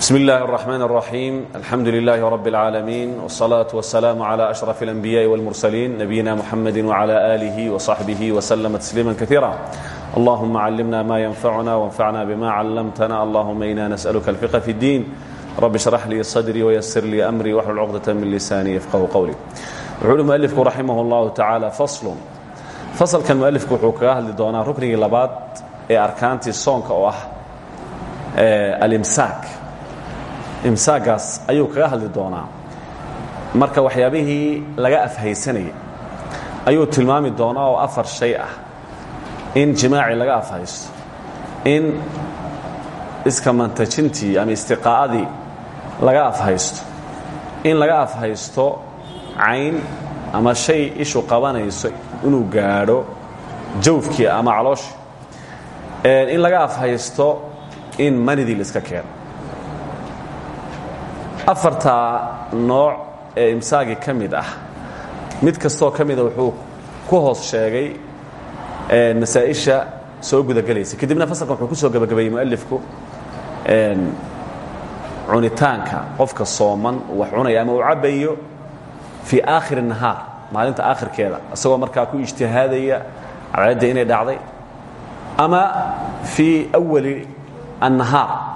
بسم الله الرحمن الرحيم الحمد لله رب العالمين والصلاة والسلام على أشرف الأنبياء والمرسلين نبينا محمد وعلى آله وصحبه وسلم تسليما كثيرا اللهم علمنا ما ينفعنا وانفعنا بما علمتنا اللهم إنا نسألك الفقه في الدين رب اشرح لي صدري ويسر لي أمري واحلل عقدة من لساني يفقه قولي wuxuuhi mualifku raximah اllahu tacaala faslun fasalkan mualifku wuxuu kaga hadli doonaa ruknigii labaad ee arkaantii soonka oo ah alimsaak imsaagaas ayuu kaga hadli doonaa. Marka waxyaabihii laga afhaysanayay ayuu tilmaami doonaa oo afar shay ah. In jimaaci laga afhaysto in iska mantajintii ama istiqaa'adii laga afhaysto in laga afhaysto cayn ama shay ishu qabanayso inuu gaadho jawfkii ama calooshi in laga afhaysto in manidii la iska keeno afartaa nooc ee imsaagi ka mid ah. Mid kastoo ka ah wuxuu ku hoos sheegay masaa'isha soo gudagelaysa. Kadibna fasalkan wuxuu ku soo gebagabeeyey mualifku cunitaanka qofka sooman wax cunaya ama uu cabayo fii aakhiri maalinta aakhirkeeda isagoo markaa ku ijtihaadaya cadceedda inay dhacday ama fii awali annahaar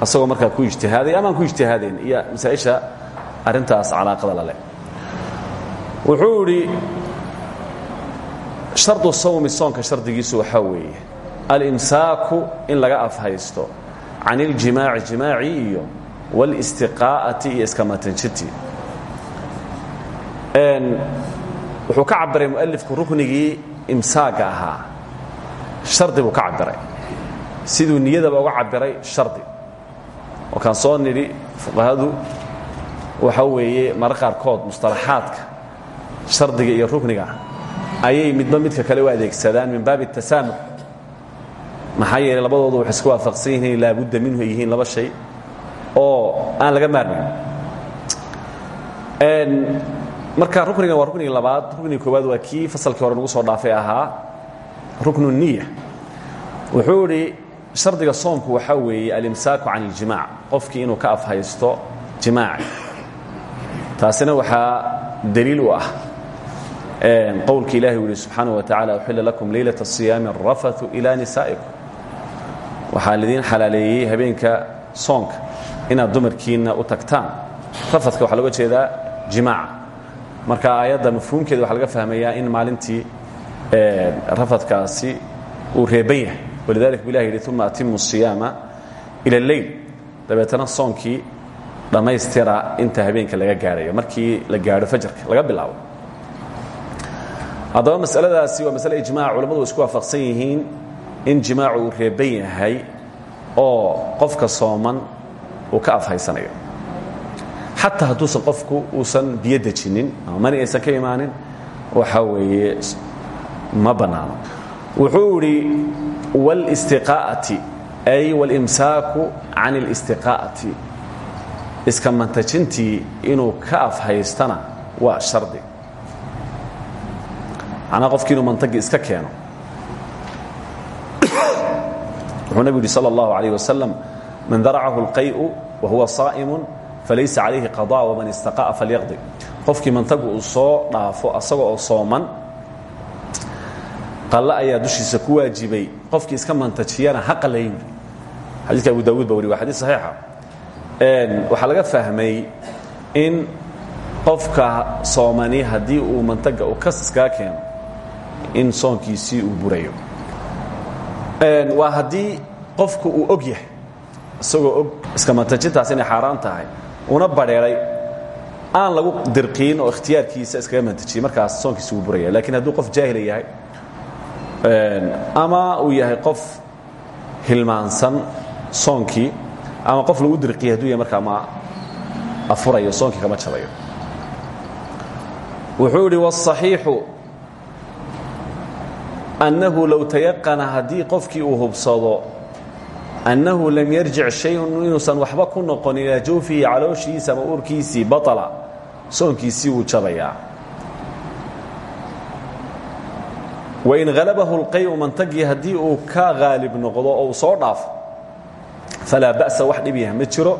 asagoo markaa ku ijtihaaday amaan ku ijtihaadayn iyo masaaisha arintaas calaaqada laleh wuxuu idhi shardu sawmi soonka shardigiisu waxaa weeye alimsaaku in laga afhaysto can iljimaaci jimaaci iyo wاlistiqaa'ati iyo iskamaatanjiti wuxuu ka cabiray mualifku ruknigii imsaagga ahaa. Shardi ka cabiray siduu niyadaba uga cabiray shardi oo kaan soo nidhi fuqahadu waxa weeye mara qaarkood mustalaxaadka shardiga iyo rukniga ayay midba midka kale u adeegsadaan min baabi الtasaamux maxaa yeelay labadoodu waxay isku waafaqsan yihiin laabudda minhu yihiin laba shay oo aan laga maarmayn marka ruknigan waa rukniga labaad rukniga koowaad waa kii fasalkii hore nagu soo dhaafay ahaa ruknu niya wuxuu idhi shardiga soomku waxaa weeye alimsaaku can iljimaac qofkii inuu ka afhaysto jimaaci taasina waxaa daliil u ah. Qowlka ilahi u yihi subxaana wa tacala uxila lakum leylata siyaami arafatu ilaa nisaa'ikum. Waxaa lidiin xalaaleeyey habeenka soonka inaad dumarkiinna u tagtaan. Rafatka waxaa looga jeedaa jimaaca marka aayadda mafhuumkeeda waxaa laga fahmayaa in maalintii rafadkaasi uu reeban yahay walidalik bu ilah yidhi uma atimu siyaama ila اleyl dabeetana soonkii dhammaystira inta habeenka laga gaadhayo markii la gaadho fajarka laga bilaabo. Haddaba masaladaasi waa masale ijmac culammadu isku waafaqsan yihiin in jimaacu uu reeban yahay oo qofka sooman uu ka afhaysanayo. Xataa hadduusan qofku uusan biyo dejinin ama mani aysan ka imaanin waxaa weeye ma bannaano wuxuu idhi wاlاstiqaa'ati ay wاlimsaaku can اlistiqaa'ati iska mantajintii inuu ka afhaystana waa shardi macnaa qofkii inuu mantagii iska keeno wuxuu nebigu yidhi salى اllahu عalيه wasalam man daracahu اlqay'u wahuwa saa'imu falaysa calayhi qaضاء waman istaqa'a falyaqdi qofkii mantagu uu soo dhaafo asaga oo sooman qalle ayaa dushiisa ku waajibay. Qofkii iska mantajiyana ha qalayn. Xadiiska abu dawuud ba wari waa xadiis saxiixa waxaa laga fahmay in qofka soomani haddii uu mantaga uu kas iskaga keeno in soonkiisii uu burayo. Waa haddii qofku uu og yahay isagoo og iska mantajintaas inay xaaraan tahay una badheeray aan lagu dirqiin oo ikhtiyaarkiisa iskaga mantajiyey markaas soonkiisi wuu buraya lakiin hadduu qof jaahila yahay ama uu yahay qof hilmaansan soonkii ama qof lagu dirqiya haduu yahay markaa ma afurayo soonkii kama jabayo wuxuu idhi wالصaxiixu annahu low tayaqana haddii qofkii uu hubsado annahu lam yarjic shayun inuusan waxba ku noqon ilaa jawfihi calooshiisa ama uurkiisii baطla soonkiisii wuu jabayaa Wain halabahu اlqayu mantagii haddii uu ka haalib noqdo oo soo dhaafo falaa ba'sa wax dhibyaha ma jiro.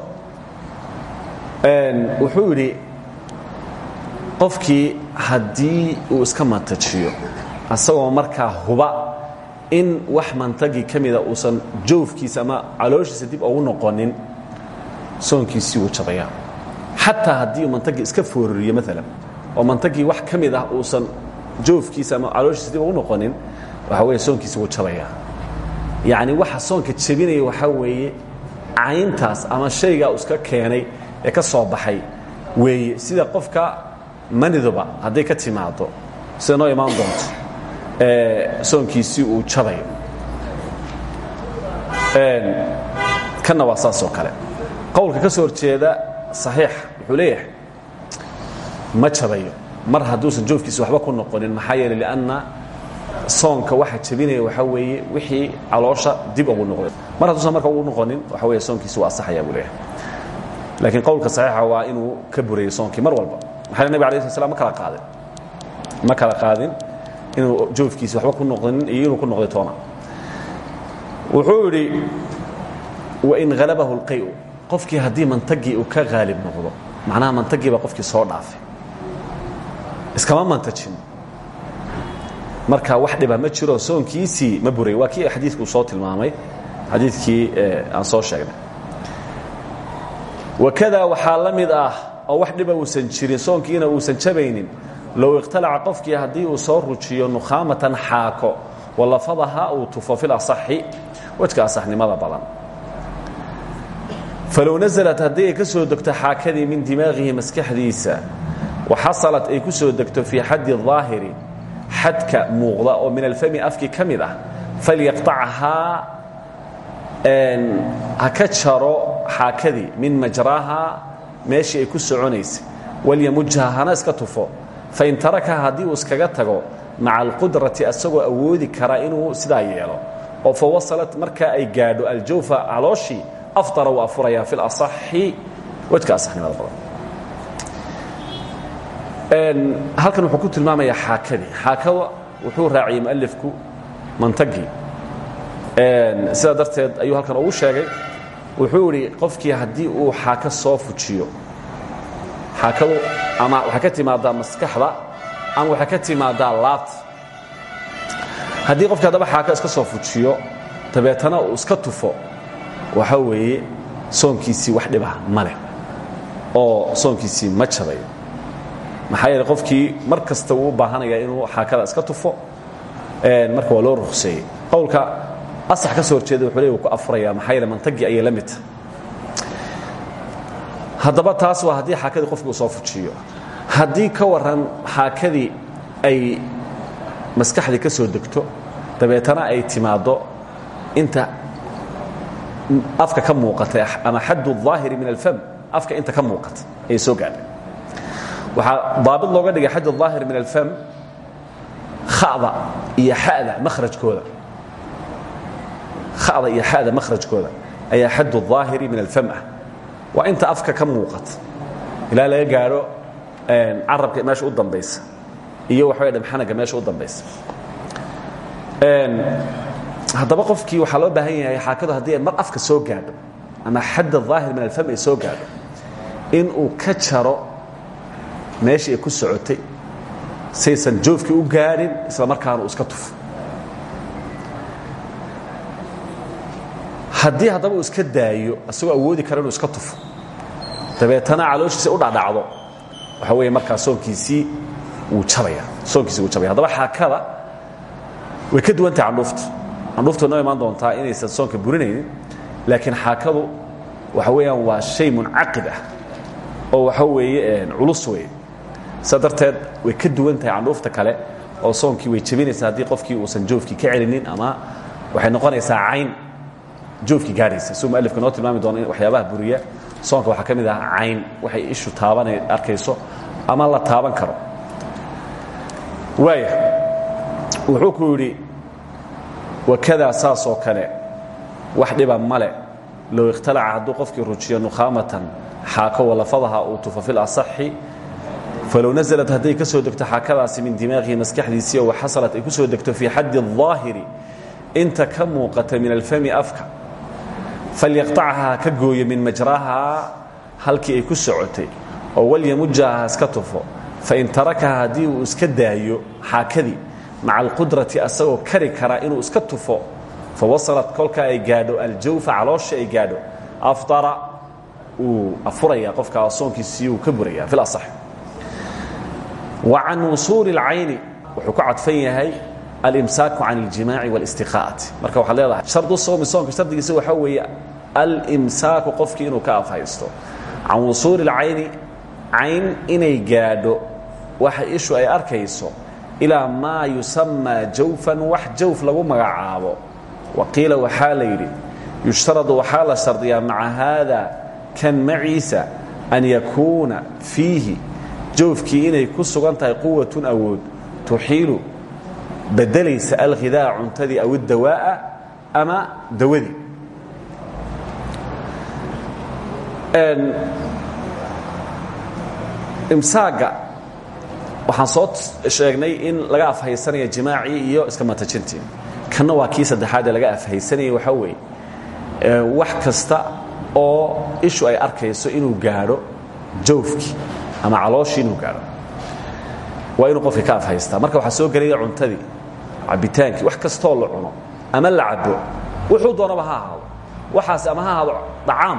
Wuxuu yidhi qofkii uu iska mantajiyo asagoo markaa huba in wax mantagii ka mida uusan joofkiisa ama calooshiisa dib ugu noqonin soonkiisii wuu jabayaa. Xataa haddii uu mantagii iska foorariyo maalan oo mantagii wax ka uusan joofkiisa ama calooshiisa dib ugu noqonin waxa weeye soonkiisi wuu jabayaa yacni waxa soonka jebinaya waxaa weeye cayntaas ama shaygaa uu iska keenay ee ka soo baxay weeye sida qofka maniduba hadday ka timaado sida noo imaan doonto soonkiisii uu jabayo kanna waa saas oo kale qowlka ka soo horjeeda صaxiix wuxuu leeyahay ma jabayo mar hadduusan joofkiisa waxba ku noqonin maxaa yeele lianna soonka waxa jebinaya waxaa weeye wixii caloosha dib ugu noqday. Mar hadduusan marka ugu noqonin waxa weeye soonkiisi waa asaxaya buu leeyahay. Laakiin qowlka saxiixa waa inuu ka burayo soonkii mar walba. Maxaa yeele nabig alay sl slam ma kala qaadin. Ma kala qaadin inuu joofkiisi waxba ku noqonin iyo inuu ku noqday toona. Wuxuu yidhi wain halabahu اlqayu qofkii haddii mantagii uu ka haalib noqdo macnaha mantagii baa qofkii soo dhaafay iskama mantajin marka wax dhiba ma jiro soonkiisii ma buray. Waa kii xadiidku soo tilmaamay. Xadiidkii aan soo sheegnay. Wakada waxaa la mid ah oo wax dhiba uusan jirin soonkiina uusan jabaynin low ikhtalaca qofkii haddii uu soo rujiyo nukhaamatan xaako walafadaha uu tufo fi lasaxi wejka asaxnimada badan. Falow naزlat haddii ay ka soo degto xaakadii min dimaaqihi maskaxdiisa waxasalad ay ku soo degto fii xaddi daahiri xadka muuqda oo min alfami afki ka mid ah falyaqطachahaa ha min majraahaa meeshii ay ku soconaysay walyamujha hana iska tufo fain tarakaha haddii uu iskaga tago maca alqudrati asagoo awoodi karaa inuu sidaa yeelo oo fa wasalat markaa ay gaadho aljawfa calooshii afdara waa furayaa fi lasaxi wejka asaxnimada badan halkan wuxuu ku tilmaamayaa xaakadii xaakada wuxuu raaciyey mualifku mantagii sidaa darteed ayuu halkan ugu sheegay. Wuxuu idhi qofkii haddii uu xaaka soo fujiyo xaakadu ama waxay ka timaadaa maskaxda ama waxay ka timaadaa laabta haddii qofkii haddaba xaaka iska soo fujiyo dabeetana uu iska tufo waxa weeye soonkiisii wax dhibah ma leh oo soonkiisii ma jabayo maxaa yeele qofkii mar kasta wuu u baahanaya inuu xaakada iska tufo marka waa loo rukseeyey qowlka asax ka soo horjeeda wuxuu le ku afuraya maxaa yeele mantagii ayay la midta haddaba taas waa haddii xaakadii qofkii uu soo fujiyo haddii ka waran xaakadii ay maskaxdii ka soo degto dabeetana ay timaaddo inta afka ka muuqata ama xaddu الظaahiri min alfam afka inta ka muuqata ayay soo gaadhay waxaa daabit looga dhigay xadd الظaahir min alfam khada iyo xada mahrajkooda khada iyo xada makhrajkooda ayaa xadd الظaahiri min alfam ah waa inta afka ka muuqata ilaa laga gaadho carabka meesha u dambaysa iyo waxaway dhamxanaga meesha u dambaysa haddaba qofkii waxaa loo baahan yahay xaakadu haddii ay mar afka soo gaadho ama xadd الظaahir min alfam ay soo gaadho inuu ka jaro meeshii ay ku socotay saysan joofkii u gaadhin isla markaana uu iska tufo haddii haddaba uu iska daayo isagoo awoodi kara inuu iska tufo dabeetana calooshiisa u dhacdhacdo waxa weeye markaa soonkiisii wuu abaya soonkiisii wuu jabaya. Haddaba xaakada way ka duwan tahay candhuufta candhuufta noo imaan doontaa inaysan soonka burinaynin laakiin xaakadu waxa weeyaan waa shay muncaqid ah. Oo waxa weeye culus weeye saa darteed way ka duwan tahay candhuufta kale oo soonkii way jebinaysaa haddii qofkii uusan joofkii ka celinin ama waxay noqonaysaa cayn. Joofkii gaadhaysa suu mualifka noo tilmaami doono in waxyaabaha buriya soonka waxaa ka mid ah cayn. Waxay ishu taabanay arkayso ama la taaban karo. Waaya wuxuu ku yidhi wakadaa saasoo kale wax dhiba male. Low ikhtalaca hadduu qofkii rujiyo nukhaamatan xaako walafadaha uu tufo fi lasaxi falow naزlat hadday ka soo degto xaakadaasi min dimaaqihi maskaxdiisii oo xasalat ay ku soo degto fii xaddi الظaahiri inta ka muuqata min alfami afka falyaqطacha ka gooyo min majrahaa halkii ay ku socotay oo walyamujaha iska tufo fain tarakaha haddii uu iska daayo xaakadii maca alqudrati asagoo kari kara inuu iska tufo fawasalat kolkaa ay gaadho aljawfa caloosha ay gaadho afطara uu afuraya qofkaa soonkiisii uu ka buraya fi aصx wa can wusuuli اlcayni wuxuu ku cadfan yahay alimsaaku can اljimaaci wاlistiqaa'ati marka waxaad leedahay shardu sowmi soonka shardigiisa waxaa weeye alimsaaku qofkii inuu ka afhaysto can wusuuli اlcayni cayn inay gaadho waxa ishu ay arkayso ilaa maa yusamaa jawfan wax jawf lagu magacaabo waqiila waxaa la yidhi yushtaradu waxaa la shardiyaa maca haada kan maciisa an yakuuna fiihi jawfkii inay ku sugan tahay quwatun awood tuxiilu bedelaysa alghidaa cuntadii aw idawaa'a ama dawadii imsaaga waxaan soo sheegnay in laga afhaysanaya jimaacii iyo iska matajintii kanna waa kii saddexaad laga afhaysanayay waxaa weeye. Wax kasta oo ishu ay arkayso inuu gaadho jawfkii ama calooshii inuu gaadho. Waa inuu qofkii ka afhaystaa marka waxaa soo gelaya cuntadii cabitaankii wax kastoo la cuno ama la cabo wuxuu doonaba ha ahaado. Waxaas ama ha ahaado dhacaam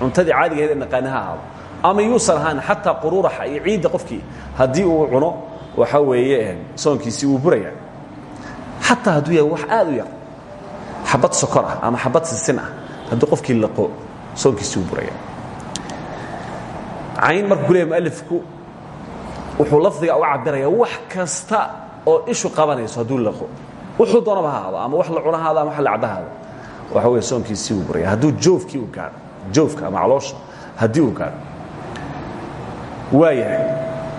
cuntadii caadigaheed ee naqaani ha ahaado. Ama yuusan ahaan xataa quruuraxa iyo ciidda qofkii haddii uu cuno waxa weeye soonkiisii wuu buraya xataa hadduu yahay wax aad u yar. Xabad sokor ah ama xabad sisin ah. Hadduu qofkii laqo soonkiisii wuu buraya cayn markuu ku leeyahy mualifku wuxuu lafdiga uga cabiraya wax kasta oo ishu qabanayso hadduu laqo. Wuxuu doonaba ha ahaado ama wax la cunahaado ama wax la cabahaado waxa weye soonkiisii wuu buraya hadduu joofkii uu gaadho joofka ama caloosha haddii uu gaadho. Waayahay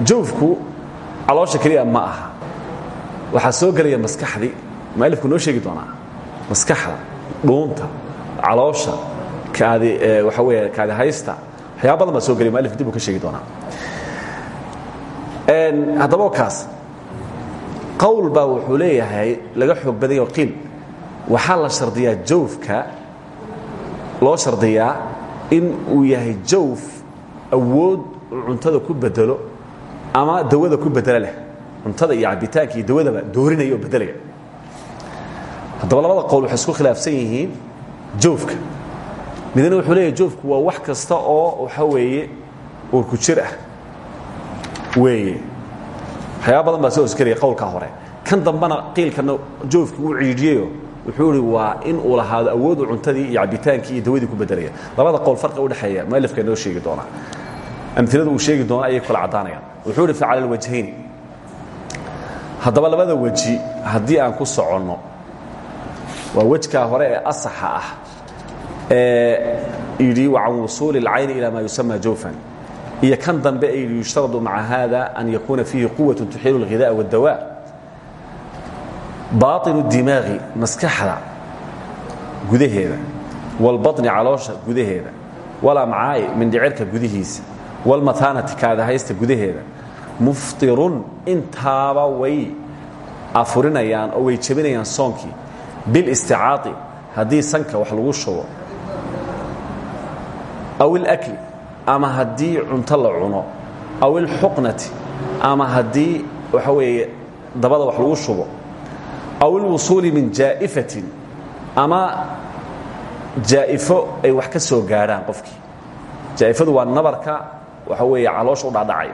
jawfku caloosha keliya ma aha. Waxaa soo gelaya maskaxdii mualifku noo sheegi doonaa. Maskaxda dhuunta caloosha kaadi waxa weeye kaadi haysta waxyaaba badan baa soo gelaya mualifku dib uu ka sheegi doonaa. Haddaba kaas qowl baa wuxuu leeyahay laga xoog badanya qiil waxaa la shardiyaa jawfka loo shardiyaa in uu yahay jawf awood uu cuntada ku bedelo ama dawada ku bedelo leh. Cuntada iyo cabitaanka iyo dawadaba doorinaya oo bedelaya haddaba labada qowl waxay isku khilaafsan yihiin joofka midna wuxuu leeyahy joofku waa wax kasta oo waxa weeye uurku jir ah. Weeye. Waxyaaba badan baa soo hosgelaya qowlkaa hore. Kan dambana qiilkana joofkii uu ciijiyeyo wuxuu ihi waa in uu lahaado awoodu cuntadii iyo cabitaankii iyo dawadii ku bedelaya labada qowl farqi udhexeeya mualifka noo sheegi doonaa. Amilada uu sheegi doono ayay kala caddaanayaan. Wuxuu ihi facala alwajhayni haddaba labada weji haddii aan ku soconno waa wejkaa hore ee asaxa ah yidhi wa can wusuuli اlcayni ila ma yusama jawfan iyo kan dambe ee yidhi yushtaradu maca hada an yakuuna fiihi quwaة tuxiilu اlghidaء wاddawa baaطinu dimaaqi maskaxda gudaheeda wاlbaطni caloosha gudaheeda walamcaa'i mindhicirka gudihiisa wاlmataanati kaadahaysta gudaheeda muftirun intaaba way afurinayaan oo way jebinayaan soonkii bilisticaai haddii sanka wax lagu shubo aw ilakli ama haddii cunto la cuno aw ilxuqnati ama haddii waxa weeye dabada wax lagu shubo aw ilwusuuli min jaa'ifatin ama jaa'ifo ay wax ka soo gaadhaan qofkii jaa'ifadu waa nabarka waxa weeye caloosha u dhaadhacay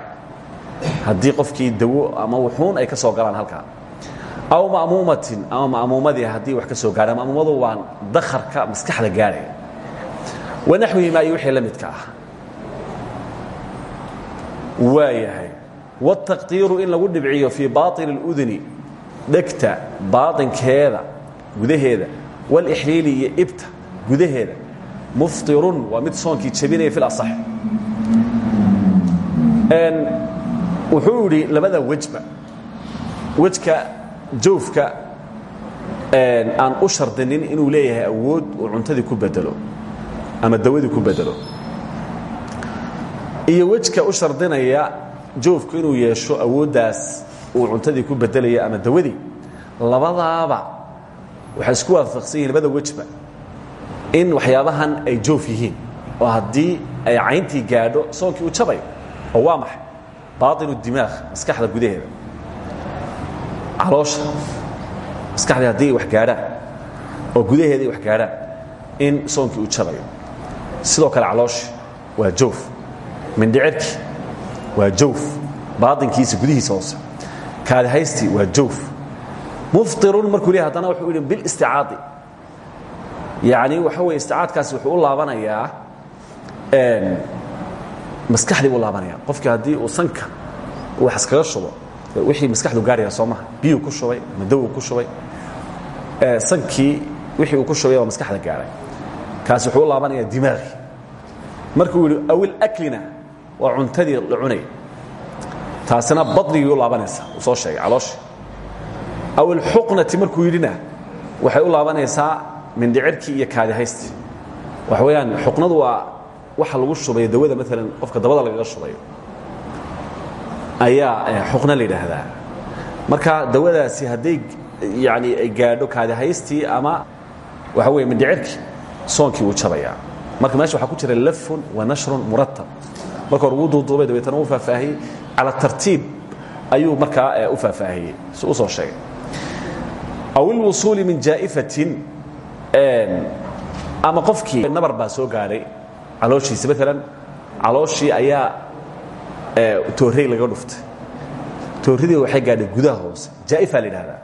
haddii qofkii dawo ama wuxuun ay ka soo galaan halkaa aw ma'muumatin ama ma'muumadii haddii wax ka soo gaadhaan ma'muumadu waa dakharka maskaxda gaadhaya wanaxwihimaa iyo wixii la midka ah waa yahay wاtaqdiiru in lagu dhibciyo fii baaطin اluduni dhegta baaطinkeeda gudaheeda wاlixliili iyo ibta gudaheeda muftirun waa mid soonkii jebinaya fi اlaصx wuxuu yidhi labada wejba wejka jawfka aan u shardinin inuu leeyahay awood uu cuntadii ku bedelo ama dawadii ku bedelo. Iyo wejka u shardinaya joofku inuu yeesho awooddaas uu cuntadii ku bedelaya ama dawadii labadaaba waxay isku waafaqsan yihiin labada wejba in waxyaabahan ay joof yihiin oo haddii ay cayntii gaadho soonkii uu jabayo oo waa maxay? Baaطinu dimaaq maskaxda gudaheeda. Caloosha. Maskaxdii haddii ay wax gaadhaan oo gudaheeda ay wax gaadhaan in soonkii uu jabayo sidoo kale calooshi waa joof mindhicirkii waa joof baaطinkiisa gudihiisa hoose. Kaadihaystii waa joof mufطirun markuu leeyahy haddana wuxuu yidhi bilisticaadi yacni waxa weye isticaadkaasi wuxuu u laabanayaa maskaxdii buu laabanaya qofkii haddii uu sanka wax iskaga shubo wixii maskaxdu gaaraya soo maha biyuu ku shubay madowuu ku shubay sankii wixii uu ku shubay baa maskaxda gaaray kaasi wuxuu laabanaya dimaaqi markuu yidhi awil aklina waa cuntadii la cunay. Taasina badnigii u laabanaysa uu soo sheegay calooshii. Awil xuqnati markuu yidhina waxay u laabanaysaa mindhicirkii iyo kaadihaysti waxa weeyaan xuqnadu waa waxa lagu shubayo dawada maalan qofka dabada lagaga shubayo. Ayaa xuqna la yidhaahdaa. Marka dawadaasi hadday yani ay gaadho kaadihaystii ama waxa weye mindhicirkii soonkii wuu jabayaa marka meesha waxaa ku jira lafun wa nashrun muratab marka hore wuu duuduubay dabeetana uu faahfaahiyey cala tartiib ayuu markaa u faahfaahiyey si u soo sheegay. Aw ilwusuuli min jaa'ifatin ama qofkii nabar baa soo gaadhay calooshiisa maalan calooshii ayaa toorey laga dhuftay. Tooradii waxay gaadhay gudaha hoose. Jaa'ifa la yidhahdaa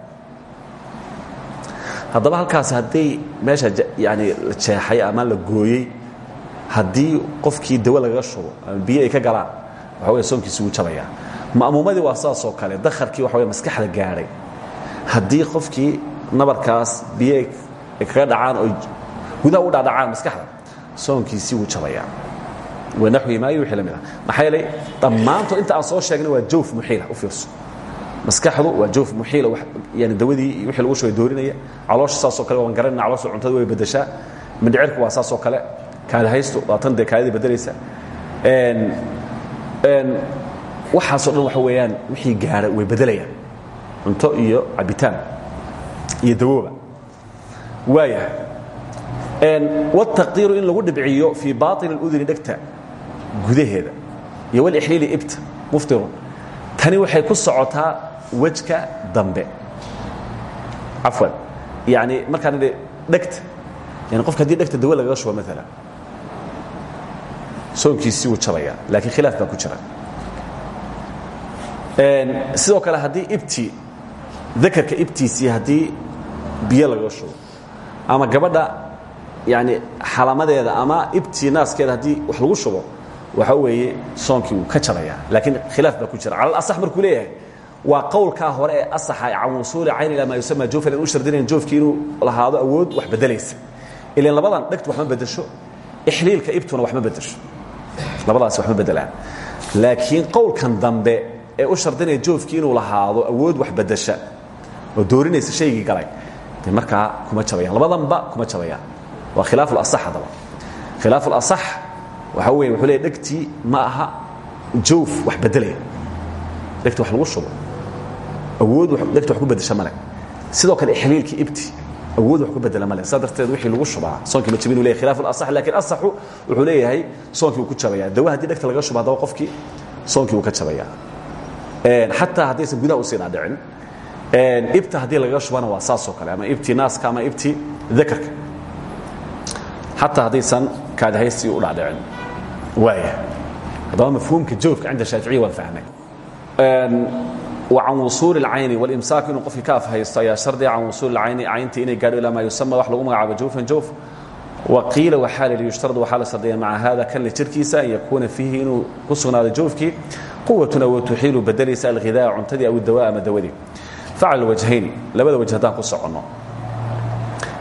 haddaba halkaas hadday meesha yani la jeexay ama la gooyey haddii qofkii dawo lagaga shubo ama biyo ay ka galaan waxa wey soonkiisi wuu jabayaa. Ma'muumadii waa saas oo kale dakharkii waxa wey maskaxda gaadhay haddii qofkii nabarkaas biyo ay kaga dhacaan oo gudaha u dhadhacaan maskaxda soonkiisii wuu jabayaa. Wanaxwi maayo wixii la mid ah maxaa yeelay dhammaantood inta aan soo sheegnay waa jawf muxiila u fiirso maskaxdu waa jawf muxiila yani dawadii wixii lagu shugay doorinaya caloosha saasoo kale waan garanayna caloosha cuntada way bedeshaa mindhicirku waa saasoo kale kaadihaystu waa tan dee kaadidii bedelaysa waxaasoo dhan waxa weeyaan wixii gaara way bedelayaan cunto iyo cabitaan iyo dawooba waaya wاtaqiiru in lagu dhibciyo fii baaطin اuduni dhegta gudaheeda iyo wlxliili ibta muftirun tani waxay ku socotaa wejka dambe. Cafwan yani markaan idhi dhegta yani qofka haddii dhegta dawo lagaga shubo maala soonkiisii wuu jabayaa laakiin khilaaf baa ku jira. Sidoo kale haddii ibti dakarka ibtiisii haddii biyo lagaga shubo ama gabadha yani xalamadeeda ama ibtii naaskeeda haddii wax lagu shubo waxa weeye soonkii wuu ka jabayaa laakiin khilaaf baa ku jira. Cala asax markuu leeyahay waa qowlkaa hore ee asaxa can wusuuli cayn ilaa maa yusama joofa u shardinayn joofkii inuu lahaado awood wax bedelaysa ilan labadan dhegtu wax ma bedesho ixliilka ibtuna wax ma bedesho labadaas wax ma bedelaan laakiin qowlkan dambe ee u shardinaya joofkii inuu lahaado awood wax bedesha oo doorinaysa shaygii galay de markaa kuma jabayaan. Labadanba kuma jabayaan. Waa khilaafu lasax haddaba. Khilaafu lasax waxa weya wuxuu leey dhegtii ma aha joof wax bedelaya dhegti wax lagu shubo awood dhegta wax ku bedesha male sidoo kale ixliilkii ibti awood wax ku bedela male saa darteed wixii lagu shubaa soonkii ma jabin u leyahy khilaf اlaصax laakiin asaxu wuxuu leeyahay soonkii wuu ku jabaya dawa haddii dhegta laga shubo haddaba qofkii soonkii wuu ka jabaya xataa haddaysan gudaha u sii dhaadhicin ibta haddii lagaga shubana waa saasoo kale ama ibtii naaska ama ibtii dakarka. Xataa haddaysan kaadihaysi u dhacdhicin waaya haddaba mafhuumka jawfka cinda shaaficiya waan fahnay wa can wusuuli اlcayni walimsaak inuu qofkii ka afhaysto ayaa shardiga can wusuuli اlcayni caynta inay gaadho ilaa maa yusama wax lagu magacaabo jawfan jawf wa qiila waxaa la yidhi yushtarad waxaa la shardiya maca hada kan la jirkiisa an yakuuna fiihi inuu ku sugnaado jawfkii quwatun awood tuxiilu bedelaysa alghidaa cuntadii aw dawa ama dawadii facala wajhayni labada waj haddaan ku soconno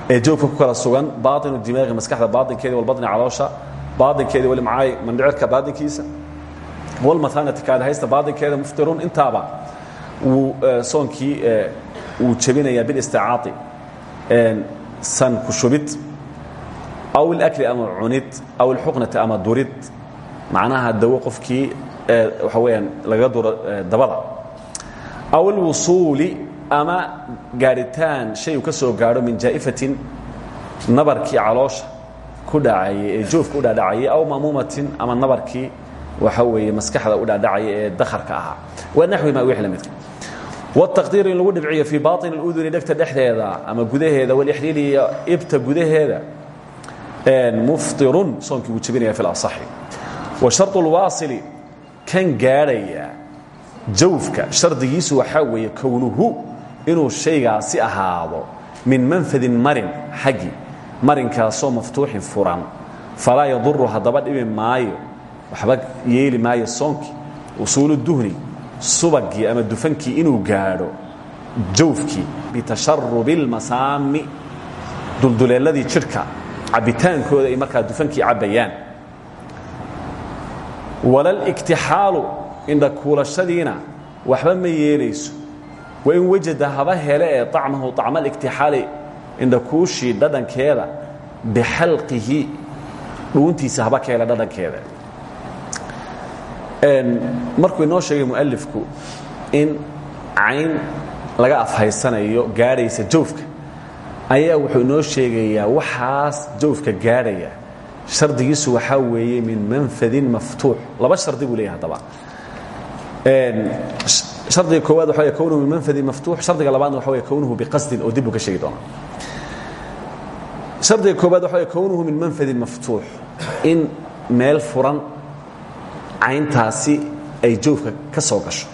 ee joogka ku kala sugan baainu dimaaqi maskaxda baainkeedi walbaطni caloosha baainkeedi walimcaay mandhicirka baainkiisa walmathanati kaadahaysta baainkeeda muftirun intaaba wuu soonkii wuu jebinayaa bilisticaai san ku shubid aw ilakli ama cunid aw ilxuqnati ama durid. Macnaha dawo qofkii waxa weyaan lagaga duro dabada. Aw ilwusuuli ama gaadhitaan shay uu ka soo gaadho min jaa'ifatin nabarkii caloosha ku dhacayay ee joofka u dhaadhacayay aw mamuumatin ama nabarkii waxa weeye maskaxda u dhaadhacaya ee dakharka ahaa. Waa naxwi ma wixii la midka wاtaqdiir in lagu dhibciyo fii baطin اluduni dhegta dhexdeeda ama gudaheeda walixliili iyo ibta gudaheeda muftirun soonkii wuu jebinaya fi اlaصaxi wa sharط اlwaasili kan gaadhaya jawfka shardigiisu waxaa weeye kownuhu inuu shaygaasi ahaado min manfadin marin xaggi marinkaasoo maftuuxin furan falaa yaduru haddaba dhibi maayo waxba yeeli maayo soonkii usuulu duhni subagii ama dufankii inuu gaadho jawfkii bitasharubi اlmasaami dulduleeladii jidhka cabbitaankooda ay markaa dufankii cabbayaan. Walaliktixaalu indhakuulashadiina waxba ma yeelayso. Wain wajada haba hele ee acmahu acma aliktixaali indhakuushii dhadhankeeda bixalqihi dhuuntiisa haba ka hele markuu inoo sheegay mualifku in cayn laga afhaysanayo gaadhaysa jawfka ayaa wuxuu inoo sheegayaa waxaas jawfka gaadhaya. Shardigiisu waxaa weeye min manfadin maftuux laba shardi buu leeyahy haddaba. Hardiga koowaad waxa wey kownuhu min manfadin maftuux shardiga labaadna waxa wey kownuhu biqasdin oo dib buu ka sheegi doonaa. Shardiga koowaad waxa wey kownuhu min manfadin maftuux in meel furan cayntaasi ay joofka ka soo gasho.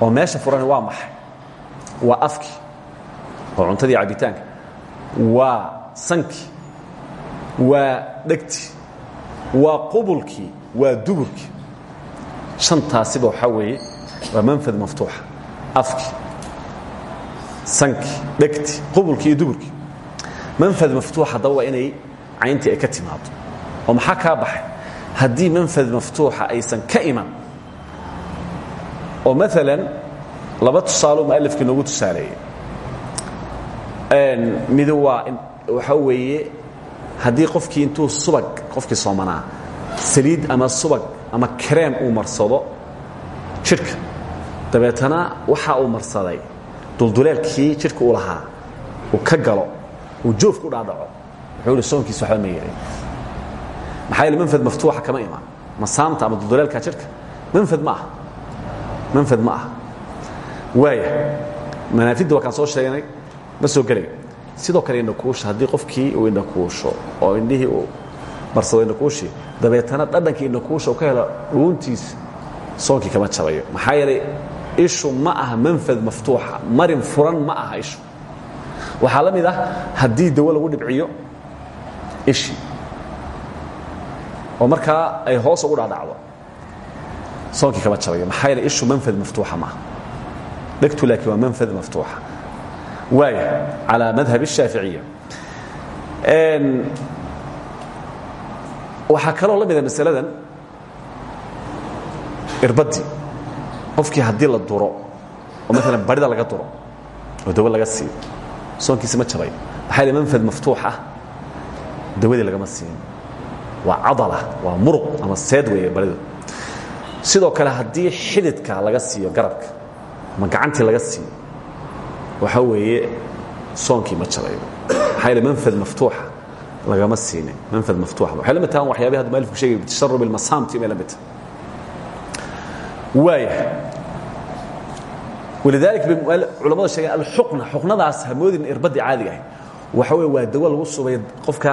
oo meesha furani waa maxay? waa afkii oo cuntadii cabbitaanka waa sankii waa dhegtii waa qubulkii waa duburkii shantaasiba waxaa weeye waa manfad maftuuxa. afkii sankii dhegtii qubulkii iyo duburkii manfad maftuux haddaba inay cayntii ay ka timaado oo maxaa kaa baxay haddii manfad maftuuxa aysan ka iman oo maalan laba tusaalo mualifkii noogu tusaaleeyey mido waa waxaa weeye haddii qofkii intuu subag qofkii soomanaa saliid ama subag ama kareem uu marsado jidhka dabeetana waxa uu marsaday dulduleelkii jidhka u lahaa uu ka galo uu joofka u dhaadhaco. Wuxuu ihi soonkiisa waxba ma yeelin maxaa yeele manfad maftuuxa kama imaan. Masaamta ama dulduleelka jidhka manfad ma aha. Manfad ma aha. Waaya manaafidda waa kaan soo sheegnay ma soo gelayo sidoo kale indhakuusha haddii qofkii uu indhakuusho oo indhihii uu marsado indhakuushii dabeetana dhadhankii indhakuusha uu ka helo dhuuntiisa soonkii kama jabayo. Maxaa yeelay ishu ma aha manfad maftuuxa. Marin furan ma aha ishu. Waxaa la mid ah haddii dawo lagu dhibciyo ishii oo markaa ay hoos ugu dhadhacdo. Sonkii kama abay maxaa yeel ishu manfad maftuuxa maaha. Dhegtu laakiin waa manfad maftuuxa. Waaya calaa madhab الshaaficiya waxaa kaloo la mida ah masaladan irbadii qofkii haddii la duro oo maala barida laga duro oo dawo laga siiyo soonkiisi ma jabayo. Maxaa yeel manfad maftuux ah dawadii lagama siin waa cadala waa muruq ama seed weeye baridu. Sidoo kale haddii xididka laga siiyo garabka ama gacantii laga siiyo waxaa weeye soonkii ma jabayo maxaa yeele manfad maftuuxa lagama siinin manfad maftuuxa. Waxay la mid tahan waxyaabihi hadda mualifku sheegay bitasharub ilmasaamti bay la mid tahay. Waaya walidalik bay culamada sheegeen alxuqna xuqnadaas hamoodin irbadii caadiga ahayd waxa weye waa dawo lagu subay qofka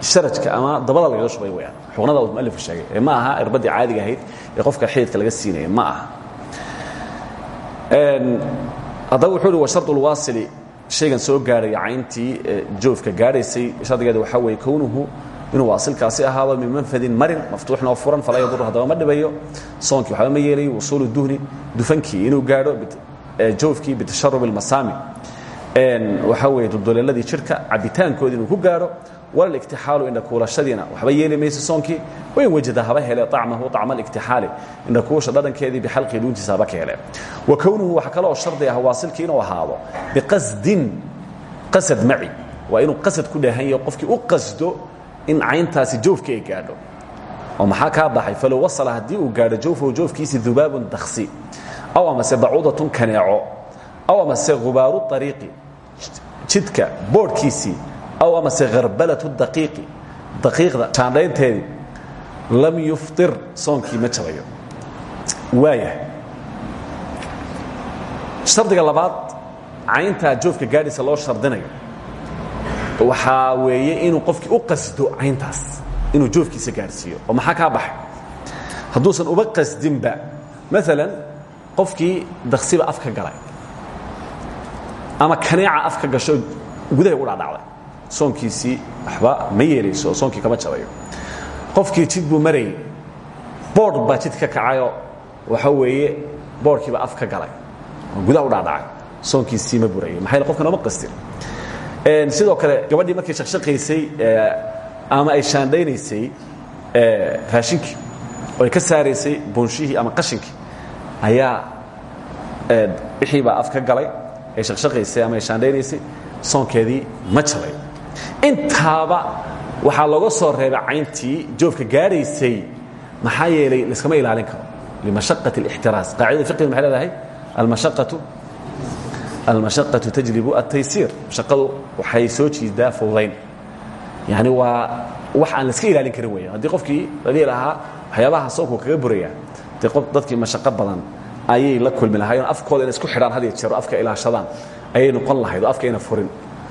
sharajka ama dabada lagaga shubay weyaan xuqnada uu mualifku sheegay ee ma aha irbadii caadiga ahayd ee qofka xididka laga siinaya ma aha. Haddaba wuxuu uhi wa shard اlwaasili shaygan soo gaadhaya cayntii joofka gaadhaysay. Shardigeeda waxaa weeye kownuhu inuu waasilkaasi ahaado min manfadin marin maftuuxin oo furan falaa yaduru haddaba ma dhibayo. Soonkii waxba ma yeelayo wusuulu duhni dufankii inuu gaadho joofkii bitasharub اlmasaami waxaa weeye dulduleeladii jidhka cabitaankoodii inuu ku gaadho wala اliktixaalu indhakuulashadiina waxba yeeli mayso soonkii. Wain wajada haba hele acmahu acma اliktixaali indhakuusha dhadhankeedii bixalqii dhuuntiisa haba ka hele wa kownuhu waxaa kale oo shardi ah waasilkii inuu ahaado biqasdin qasad maci. Waa inuu qasad ku dheehan yaho qofkii u qasdo in cayntaasi joofka ay gaadho. Oo maxaa kaa baxay? Falow wasala haddii uu gaadho jawfahu joofkiisi dubaabun daksi aw amase bacuudatun kaneeco. Aw amase hubaaru ariiqi jidka boodhkiisii aw amase harbalatu daqiiqi daqiiqda jaandhaynteedii lam yuftir soonkii ma jabayo. Waaya labaad cayntaa joofka gaadhiisa loo shardinayo. Waxaa weeye inuu qofkii u qasdo cayntaas inuu joofkiisa gaadhsiiyo oo maxaa kaa baxay? Hadduusan uba qasdinba maalan qofkii daksiba af ka galay ama kaneeca af ka gasho gudahay u dhadhacday. Soonkiisii waxba ma yeelayso oo soonkii kama jabayo. Qofkii jid buu marayay boodh baa jid ka kacayoo waxa weeye boodhkiiba af ka galay. Oo gudaha u dhadhacay. Soonkiisii ma burayo maxaa qofkan ooma qastin? Sidoo kale gabadhii markay shaqshaqaysay ama ay shaandhaynaysay raashinkii oo ay ka saaraysay boonshihii ama qashinkii ayaa wixiibaa af ka galay ay shaqshaqaysay ama ay shaandhaynaysay soonkeedii ma jabay. Intaaba waxaa looga soo reebay cayntii joofka gaadhaysay maxaa yeelay layskama ilaalin karo. Limashaqati اlاxtiraas qaacidada fiqiga maxay leedahay? Almashaqatu almashaqatu tajlibu altaysiir mashaqadu waxay soo jiidaa fududayn yani waa wax aan laska ilaalin karin weya haddii qofkii ladhihi lahaa waxyaabaha soonku kaga buraya dee dadkii mashaqo badan ayay la kulmi lahaayeen. Afkooda inay isku xidhaan had iyo jeer afka ilaashadaan ayay noqon lahayd oo afka ayna furin.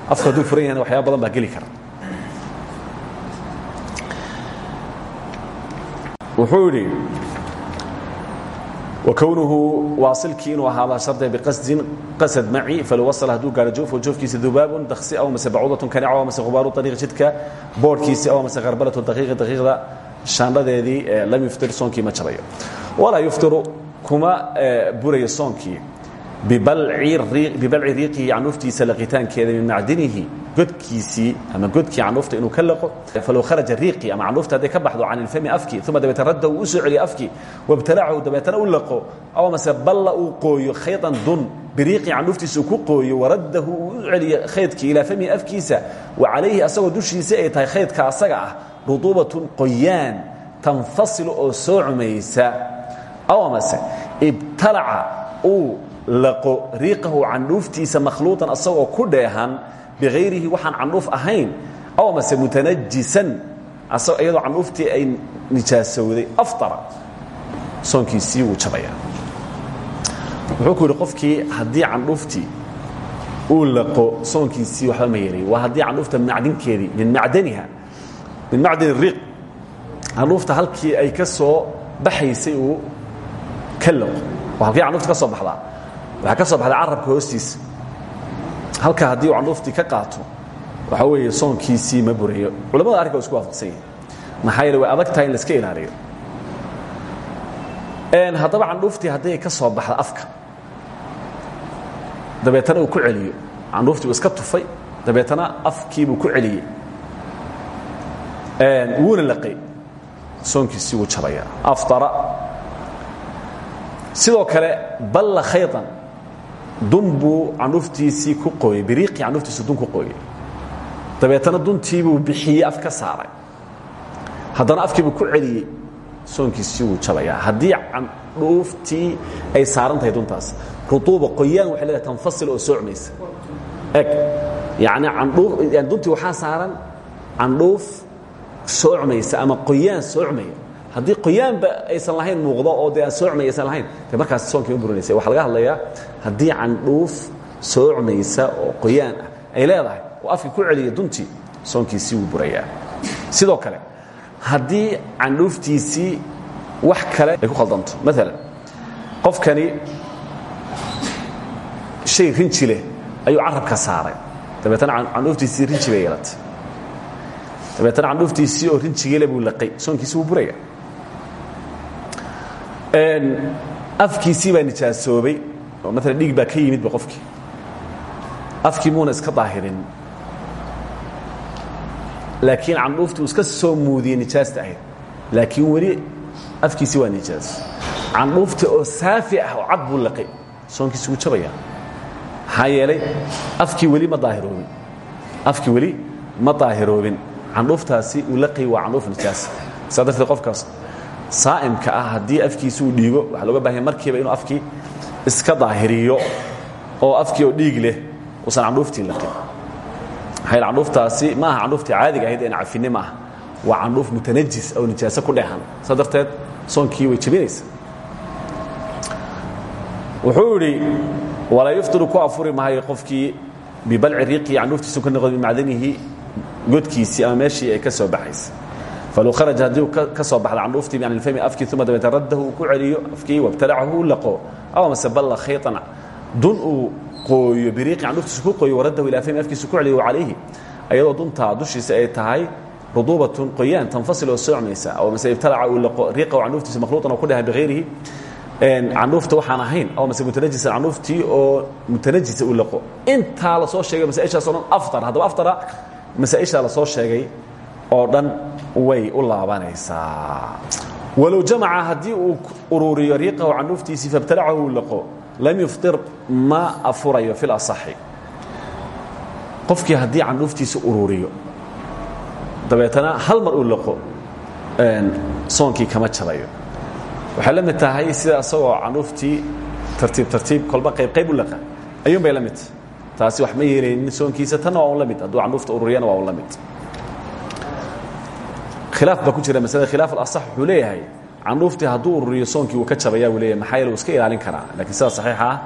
Afku hadduu furan yahana waxyaaba badan baa geli kara. Wuxuu yidhi wkownuhu waasilkii inuu ahaada shardiga biqasdin qasad maci falow wasala hadduu gaaro joofo joofkiisa dubaabun daksi aw mase bacuudatun kaneco aw mase khubaaru ariiq jidka boodhkiisi aw mase kharbalatu daqiiqi daqiiqda shaandhadeedii lam yuftir soonkii ma jabayo. Walaa yuftiru kuma burayo soonkii. Bibalci riiqihi canuuftiisa laqitaankeeda min macdinihi godkiisii ama godkii canuufta inuu ka laqo. Falow kharaja riiqii ama canuufta hadday ka baxdo can ilfami afkii uma dabeetna radda uu u soo celiyo afkii wabtalacahu dabeetana u laqo. Aw amase balla uu qooyo khaydan dun biriiqii canuuftiisa uu ku qooyo waraddahu uu u celiyo khaydkii ilaa famihi afkiisa wa calayhi asagoo dushiisa ay tahay khaydka asaga ah ruduubatun qoyaan tanfasilu oo soo cumaysa aw amase ibtalaca uu laqo riiqahu candhuuftiisa makhluuطan asagoo ku dheehan bihayrihi waxaan candhuuf ahayn aw amase mutanajisan iyadoo candhuuftii ay nijaasowday aftara soonkiisii wuu jabaya wuxuu ku yidhi qofkii haddii candhuuftii uu laqo soonkiisii waxba ma yeelay waa haddii candhuufta macdinkeedii min macdaniha min macdani riiq candhuufta halkii ay ka soo baxaysay uu laqo waa halkii candhuufta ka soo baxdaa. Waxaa ka soo baxday carabka hoostiisa. Halka haddii uu candhuuftii ka qaato waxaa weeye soonkiisii ma burayo culamada arrinka wa isku waafaqsan yihiin maxaa yeele way adag tahay in laiska ilaaliyo. Haddaba candhuuftii haddii ka soo baxda afka. Dabeetana uu ku celiyo. Candhuuftii uu iska tufay. Dabeetana afkiibuu ku celiyey. Wuuna laqay. Soonkiisii wuu jabaya aftara sidoo kale balla khaydan dun buu candhuuftiisii ku qooyey biriiqii candhuuftiisu dun ku qooyey dabeetana duntiibuu bixiyey af ka saaray. Haddana afkiibuu ku celiyey soonkiisii wuu jabayaa haddii candhuuftii ay saaran tahay duntaas rutuuba qoyaan waxay leedahay tanfasil oo soocmaysa eg yani duntii waxaa saaran candhuuf soocmaysa ama qoyaan soocmaya haddii qoyaanba aysan lahayn muuqdo oo dee aan soocmay aysan lahayn de markaas soonkii ma burinaysa waxaa laga hadlayaa haddii candhuuf soocmaysa oo qoyaan ah ay leedahay oo afkii ku celiya duntii soonkiisii wuu burayaa. Sidoo kale haddii candhuuftiisii wax kale ay ku khaldanto maalan qofkani shay rinji leh ayuu carabka saaray. Dabeetana candhuuftiisii rinji bay yeelatay. Dabeetana candhuuftiisii oo rinjigeele buu laqay soonkiisii wuu buraya afkiisii baa nijaasoobay oo maala dhiig baa ka yimidba qofkii. Afkii muuna iska daahirin. Laakiin candhuuftii uu iska soo muudiyey nijaasta ahayd. Laakiin weli afkiisii waa nijaas. Candhuufta oo saafi ah oo cad buu laqay. Soonkiisi wuu jabaya. Maxaa yeelay afkii weli ma daahiroobin. Afkii weli ma daahiroobin. Candhuuftaasi uu laqay waa candhuuf nijaas. Saa darteed qofkaas saa'imka ah haddii afkiisi uu dhiigo waxaa looga bahanya markiiba inuu afkii iska daahiriyo oo afkii oo dhiig leh uusan candhuuftii laqin maxaa candhuuftaasi ma aha candhuuftii caadiga ahayd een cafinne ma aha. Waa candhuuf mutanajis oo nijaaso ku dheehan. Saa darteed soonkii way jebinaysa wuxuu idhi walaa yuftiru ku afuri maayo qofkii bibalci riiqii candhuuftiisu ka noqon bimacdanihi godkiisii ama meeshii ay ka soo baxaysa falow kharaja haddii ka soo baxda can ilfami afkii uma dabeeta raddahu uu ku celiyo afkii wabtalacahu u laqo aw amase balla khayطan dun uu qooyo biriiqi candhuuftiisu ku qooyo waraddahu ilaa fami afkiisu ku celiyo calayhi ayadoo duntaa dushiisa ay tahay ruduubatun qoyaan tanfasil oo soocmaysa aw mase ibtalaca uu laqo riiqahu candhuuftiisa makhluuqan oo ku dhahay bihayrihi candhuufta waxaan ahayn aw mase mutanajisan candhuuftii oo mutanajisa uu laqo intaa la soo sheegay masaaishaas o dhan aftar haddaba aftara masaaishaa la soo sheegay oo dhan way u laabanaysaa. Walow jamaca haddii uu ururiyo riiqahu candhuuftiisii fabtalacahu uu laqo lam yuftir ma afurayo fi lasaxi qofkii haddii candhuuftiisa ururiyo dabeetana hal mar uu laqo soonkii kama jabayo. Waxay la mid tahay sida isagoo candhuuftii tartiib tartiib kolba qayb qayb u laqa. Ayuun bay la mid. Taasi wax ma yeelaynin soonkiisa tanna waa un la mid. Hadduu candhuufta ururiyana waa un la mid khilaaf baa ku jira masalada khilaaf alasax wuxuu leeyahay candhuuftii hadduu ururiyo soonkii wuu ka jabaya buu leeyahay. Maxaa yeele wuu iska ilaalin karaa lakiin sida saxiixa ah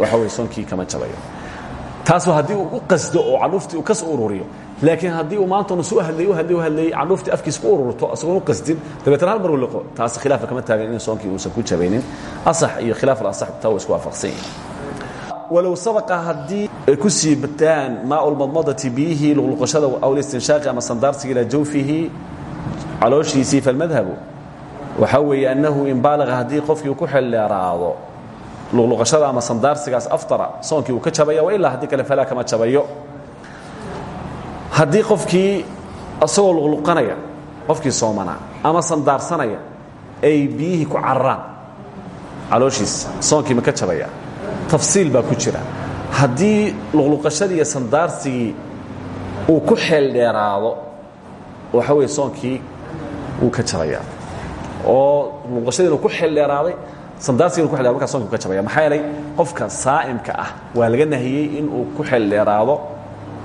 waxa weye soonkii kama jabayo. Taas haddii uu u qasdo oo candhuuftii uu kas ururiyo laakiin haddii uu maanta su hadlay u hadlay u hadlayey candhuuftii afkiisa ku ururto isagoon u qasdin dabeetana hal mar uu liqo taas khilaafa kama taagan in soonkii uusan ku jabaynin. Asax iyo khilaaf alasax taa waa isku waafaqsan yihiin walow sabaqa haddii ku sii bataan maa lmadmadati biyihii luqluqashada aw listinshaaqi ama sandaarsiga ilaa jawfihi calooshiisii falmadhabu waxaa weeye annahu in baalaga haddii qofkii ku xeldheeraado luqluqashada ama sandaarsigaas aftara soonkii uu ka jabaya wailaa haddii kale falaa kama jabayo. Haddii qofkii isagoo luqluqanaya qofkii soomanaa ama sandaarsanaya ay biyihii ku cararaan calooshiisa soonkii ma ka jabaya tafsiil baa ku jira. Haddii luqluqashadii iyo sandaarsigii uu ku xeeldheeraado waxa weye soonkii wuu ka jabaya oo luqluqashadiina ku xeeldheeraaday sandaarsigina ku xeldheerado markaa sonkii wuu ka jabaya maxaa yeelay qofka saa'imka ah waa laga nahiyey inuu ku xeeldheeraado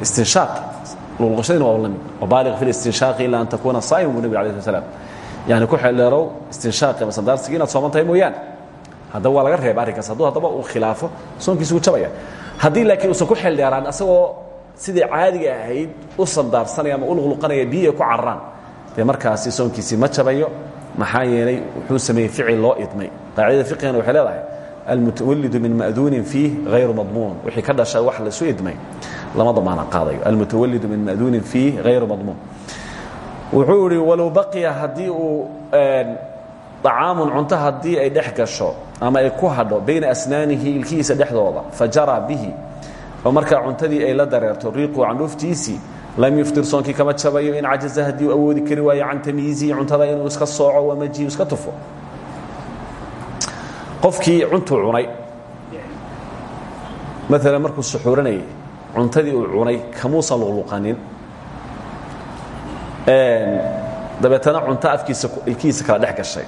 istinshaaq luqluqashadiina waa la mid. Wabaaliq fi listinshaaqi ila an takuuna saa'ima bu nabig alay sl slam yani ku xeeldheerow istinshaaqi ama sandaarsigii inaad sooman tahay mooyaane haddaba waa laga reeba arrinkaas. Hadduu haddaba uu khilaafo soonkiisu wuu jabaya. Haddii laakiin uusan ku xeeldheeraan asagoo sidii caadiga ahayd u sandaarsanaya ama u luqluqanaya biyi ay ku cararaan dee markaasi soonkiisii ma jabayo. Maxaa yeelay wuxuu sameeyey ficil loo idmay. Qaacidada fiqigana waxay leedahay almutawalidu min ma'duunin fiih hayru madmuun. Wixii ka dhasha wax laisu idmay lama damaana qaadayo. Almutawalidu min ma'duunin fiih hayru madmuun. Wuxuu idhi walow baqiya haddii uu acaamun cunto haddii ay dhex gasho ama ay ku hadho bayna asnaanihi ilkihiisa dhexdooda fajara bihi oo markaa cuntadii ay la dareerto riiqu candhuuftiisii lam yuftir soonkii kama jabayo in cajaza haddii awoodi kari waayo can tamyiizihi cuntada inuu iska sooco wamajihi iska tufo qofkii cuntuu cunay maalan markuu suxuuranayay cuntadii uu cunay kamuusan luqluqanin dabeetana cunto afkiisa ilkihiisa kala dhex gashay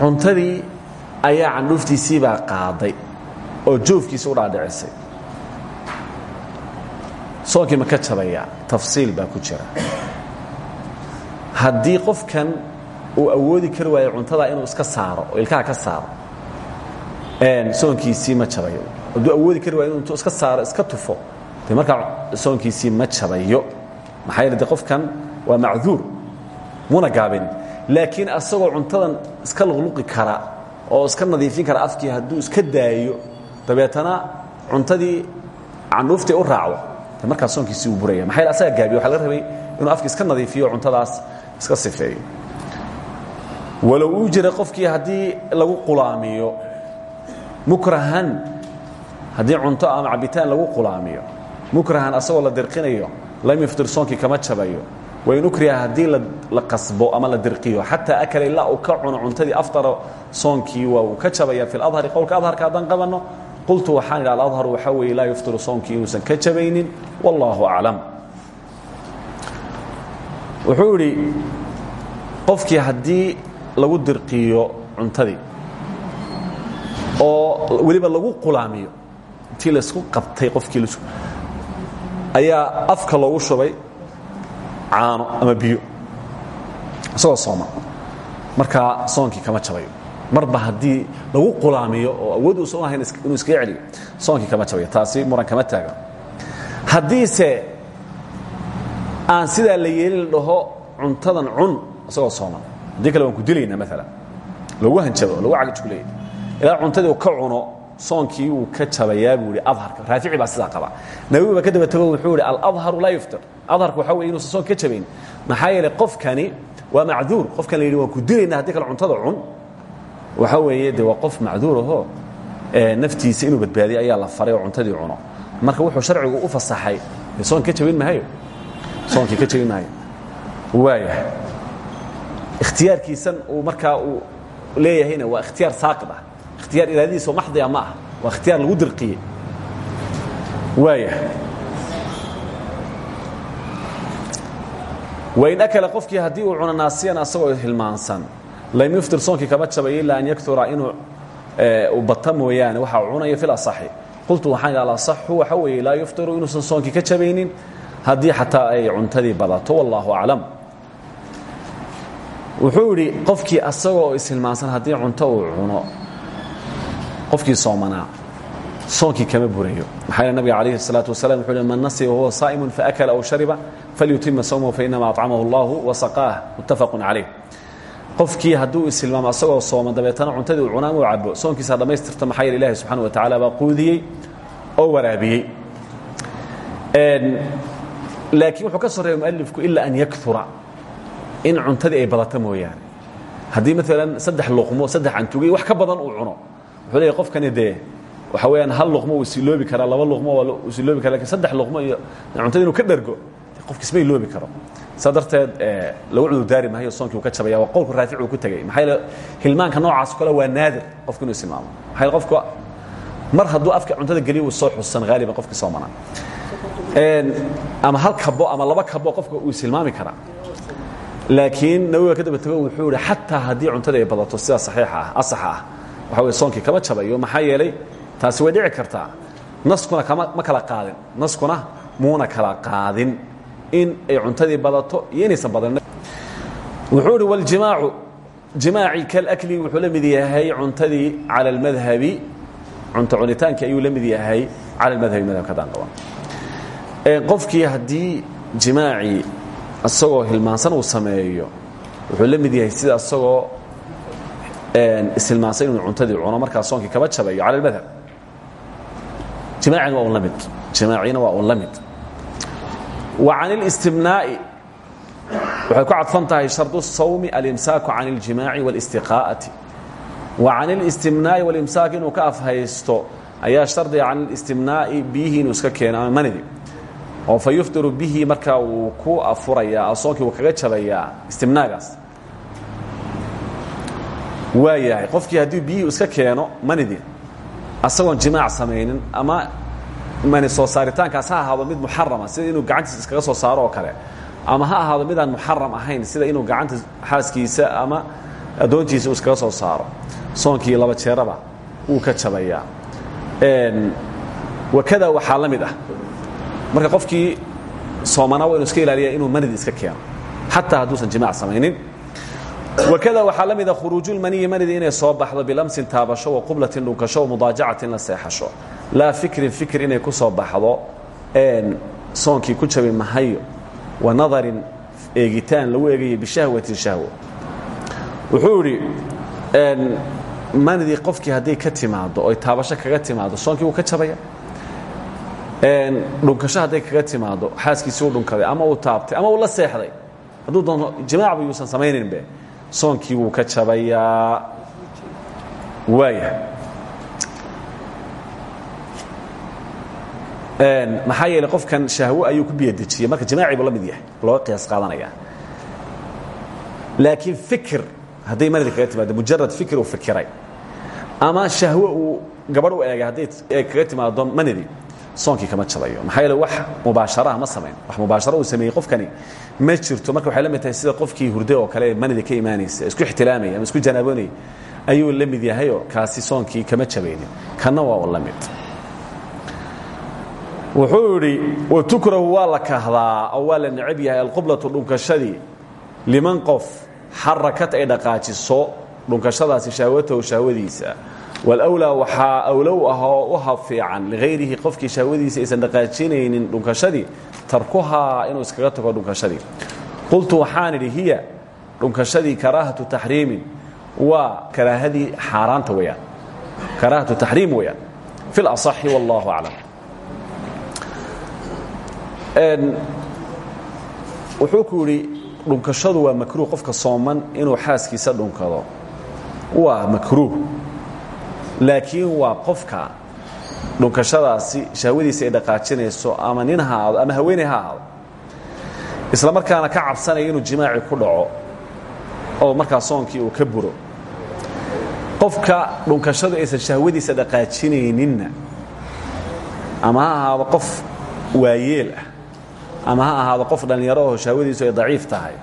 cuntadii ayaa candhuuftiisiibaa qaaday oo joofkiisa u dhaadhicisay. Soonkii ma ka jabaya tafsiil baa ku jira. Haddii qofkan uu awoodi kari waayo cuntada inuu iska saaro oo ilkaha ka saaro soonkiisii ma jabayo. Hadduu awoodi kari waayo inuu iska saaro iska tufo de markaa soonkiisii ma jabayo. Maxaa yeele de qofkan waa macduur muna gaabin. Laakiin asagoo cuntadan iska luqluqi kara oo iska nadiifin kara afkii hadduu iska daayo dabeetana cuntadii candhuuftii u raacdo. Markaa soonkiisii uu buraya maxaa asaga gaabiyo? Waxa laga rabay inuu afkii iska nadiifiyo cuntadaas iska sifeeyo. Walow uu jira qofkii haddii lagu qulaamiyo mukrahan haddii cunto ama cabitaan lagu qulaamiyo mukrahan asagoo la dirqinayo lam yuftir soonkii kama jabayo wain ukriha haddii la qasbo ama la dirqiyo. Xataa akala ilaa uu ka cuno cuntadii aftara soonkii waa uu ka jabaya fi اladhari qowlka adharka haddaan qabanno qultu waxaan idhi aladhar waxaa weeye laa yuftiru soonkii inuusan ka jabaynin. Wallahu aclam. Wuxuu idhi qofkii haddii lagu dirqiyo cuntadii oo weliba lagu qulaamiyo intii laysku qabtay qofkii ayaa afka loogu shubay caano ama biyo. Isagoo sooma. Markaa soonkii kama jabayo. Marba haddii lagu qulaamiyo oo awood uusan u ahayn inuu iskaga celiyo soonkii kama jabayo. Taasi muran kama taagan haddiise aan sidaa la yeelin dhaho cuntadan cun isagoo sooman haddii ku dilaynaa maalan lagu hanjabo lagu cagajkuleeya ilaa cuntadii ka cuno soonkii wuu ka jabayaa buu ihi adharka raafici baa sidaa qaba. Nawowi baa ka daba tago wuxuu ihi aladharu laa yuftir. Adharku waxaa weye inuusan soonka ka jabayn maxaa yeelay qofkani waa macduur. Qofkan la yidhi waan ku dilaynaa haddii kale cuntada cun. Waxaa weeye de waa qof macduur ahoo naftiisa inuu badbaadiyo ayaa la faray oo cuntadii cuno. Marka wuxuu sharcigu u fasaxay soonka ka jabin mahayo soonkii ka jabin maayo. Waaya ikhtiyaarkiisan uu markaa uu leeyahayna waa ikhtiyaar saaqid ah ikhtiyaar iraadadiisao maxdiya ma ah waa ikhtiyaar lagu dirqiyey. Waaya wain akala qofkii haddii uu cuno naasiyan asagoo hilmaansan. Lam yuftir soonkii kama jabayo ilaa an yaktura inuu u bata mooyaane waxa uu cunayo fi lasaxi qultu waxaan idhi alasaxu waxa weeye laa yuftiru inuusan soonkii ka jabaynin. Haddii xataa ay cuntadii badato wallahu aclam. Wuxuu idhi qofkii asagoo ishilmaansan haddii cunto uu cuno qofkii soomanaa soonkii kama burayo maxaa yeel nabiga calayhi الsalaaةu wasalam wuxuu hi man nasiya wahuwa saa'imun faakala aw shariba falyutima sawmahu fainama acamahu اllahu wasaqaah muttafaqu calayh qofkii hadduu ishilmaamo asagoo sooma dabeetana cuntadii uu cuna ama u cabo soonkiisa dhammaystirta maxaa yeele ilahi subxana wa tacaala baa quudiyey oo waraabiyey laakiin wuxuu ka soo reebay mualifku ilaa an yakura in cuntadii ay badato mooyaane haddii maalan saddex luqmo saddex cantugay wax ka badan uu cuno wuxuu leeyahy qofkani dee waxa weeyaan hal luqmo uu isiloobi karaa laba luqmo waa uu isiloobi kara laakiin saddex luqmo iyo cuntada inuu ka dhergo qofki isma iloobi karo. Saa darteed lagu cudurdaari maayo soonkii uu ka jabaya waa qowlku raafic uu ku tegey maxaa yeele hilmaanka noocaas kale waa naadir qofku inuu istilmaamo maxaa yeele qofku mar hadduu afka cuntada geliyo uu soo xusan haaliban qofkii soomana ama hal kabo ama laba kabo qofka uu ishilmaami karaa. Laakiin nawiga ka daba tego wuxuu ihi xataa haddii cuntada ay badato sida saxiixa ah asaxa ah waxa weye soonkii kama jabayo maxaa yeelay taasi way dhici kartaa. Naskuna kama ma kala qaadin. Naskuna muuna kala qaadin. In ay cuntadii badato iyo inaysan badanin. Wuxuu ihi waljimaacu jimaaci kalakli wuxuu la mid yahay cuntadii cala almadhabi cunto cunitaankii ayuu la mid yahay cala almadhabi madhabka haddaan qaban qofkii haddii jimaacii isagoo hilmaansan uu sameeyo wuxuu la mid yahay sida isagoo ishilmaansan inuu cuntadii cuno markaa soonkii kaba jabayo cala almadhab jimaacina waa un la mid jimaacina waa un la mid wa can اlistimnaa'i waxay ku cadfan tahay shardu الsawmi alimsaaku can اljimaaci wاlistiqaa'ati wa can اlistimnaa'i walimsaak inuu ka afhaysto ayaa shardiga can اlistimnaa'i biyihii inuu iska keeno ama manidi oo fa yuftiru bihi markaa wuu ku afurayaa soonkii wuu kaga jabayaa istimnaagaas waa yahay qofkii haddii biyihii iska keeno manidi asagoon jimaac samaynin ama mani soo saaritaankaas ha ahaado mid muxarama sida inuu gacantiisa iskaga soo saaro oo kale. Ama ha ahaado midaan muxaram ahayn sida inuu gacanta xaaskiisa ama addoontiisa uu iskaga soo saaro. Soonkii laba jeeraba wuu ka jabayaa. Wakada waxaa la mid ah. Marka qofkii soomana waa inu iska ilaaliya inuu manidi iska keeno. Xataa hadduusan jimaac samaynin wakada waxaa la mida khuruujulmaniyi manidi inay soo baxdo bilamsin taabasho wa qublatin dhunkasho wa mudaajacatin la seexasho laa fikrin fikir inay ku soo baxdo soonkii ku jabi mahayo wa nadarin eegitaan lagu eegayo bishahwatin shahwo wuxuu idhi manidii qofkii hadday ka timaado oy taabasho kaga timaado soonkii wuu ka jabaya dhunkasho hadday kaga timaado xaaskiisii u dhunkaday ama uu taabtay ama uu la seexday hadduu doono jimaacba yuusan samayninbe soonkii wuu ka jabayaa. Waaya maxaa yeeley qofkan shahwo ayuu ku biyadejiyey. Marka jimaaci buu la mid yahay. Looga qiyaas qaadanaya. Laakiin fikir hadday manidi kaga timaado mujarad fikir uu fikiray. Ama shahwo uu gabadh u eegay hadday kaga timaado manidi soonkii kama jabayo maxaa yeele wax mubaasharaha ma samayn wax mubaasharo uu sameeyey qofkani ma jirto. Marka waxay la mid tahay sida qofkii hurde oo kale manida ka imaanaysa isku ixtilaamaya ama isku janaaboonaya ayuu la mid yahayoo kaasi soonkii kama jabaynin. Kanna waa u la mid. Wuxuu idhi watukrahu waa la kahdaa oo waa la necab yahay alqublatu dhunkashadii. Liman qof xarakad ay dhaqaajiso dhunkashadaasi shahwatahu shahwadiisa walwlaa waxaa awlow ah oo u hafiican ligayrihi qofkii shahwadiisa aysan dhaqaajinaynin dhunkashadii tarkuhaa inuu iskaga tago dhunkashadii qultu waxaan idhi hiya dhunkashadii karaahatu taxriimin. Waa karaahadii xaaraanta weyaan karaahatu taxriim weyaan fi اlaصaxi wallahu aclam. Wuxuu ku yidhi dhunkashadu waa makruuh qofka sooman inuu xaaskiisa dhunkado waa makruuh laakiin waa qofka dhunkashadaasi shahwadiisa ay dhaqaajinayso ama nin ha ama haweeney ha aado isla markaana ka cabsanaya inuu jimaaci ku dhaco oo markaa soonkii uu ka buro. Qofka dhunkashadu aysan shahwadiisa dhaqaajinayninna ama ha ahaado qof waayeel ah ama ha ahaado qof dhallinyaro oo shahwadiisu ay daciif tahay